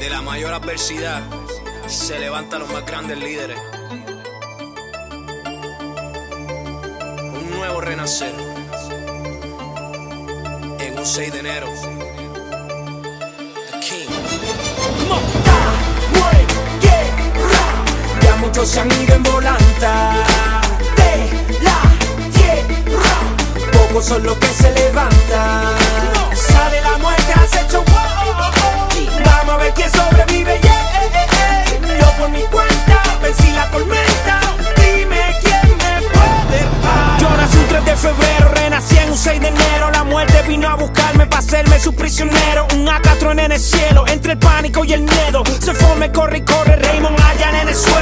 De la mayor adversidad se levantan los más grandes líderes. Un nuevo renacer. En un 6 de enero. King. Ya muchos se han ido en volanta de la tierra. Pocos son los que se levantan. Sale la muerte, has hecho. Vamos a ver su prisionero. Un acatron en el cielo, entre el pánico y el miedo. Se fome, corre y corre, Raymond allá en el suelo.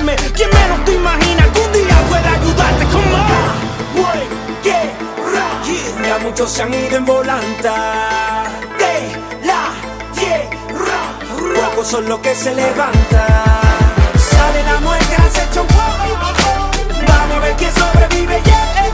Vino a salvarme. Quien menos te imagina algún día puede ayudarte. Como ya muchos se han ido en volanta de la tierra. Pocos son los que se levantan. Sale la muerte, has hecho wow. Vamos a ver quién sobrevive. Yeah.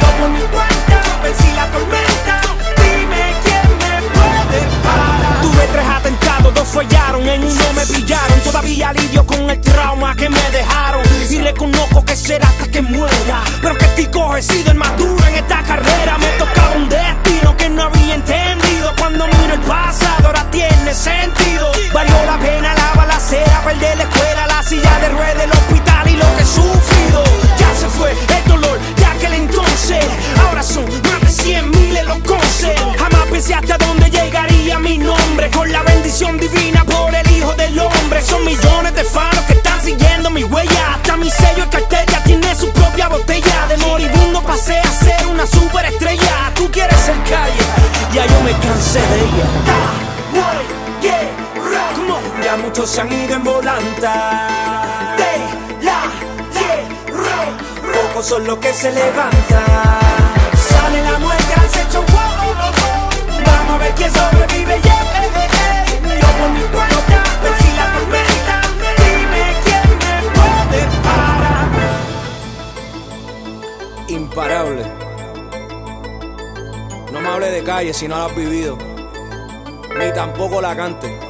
Yo por mi cuenta vencí la tormenta. Dime quién me puede parar. Tuve tres atentados, dos fallaron, en uno me pillaron. Todavía lidio con el trauma que me dejaron. Y reconozco que será hasta que muera. Pero que estoy cogido el más Calle, ya yo me cansé de ella. Ya muchos se han ido en volanta de la tierra. Pocos son los que se levantan. Sale la muerte, has hecho wow. Vamos a ver quién sobrevive. Yeah. Yo por mi cuenta vencí la tormenta. Dime quién me puede parar. Imparable. No me hable de calle si no la has vivido. Ni tampoco la cante.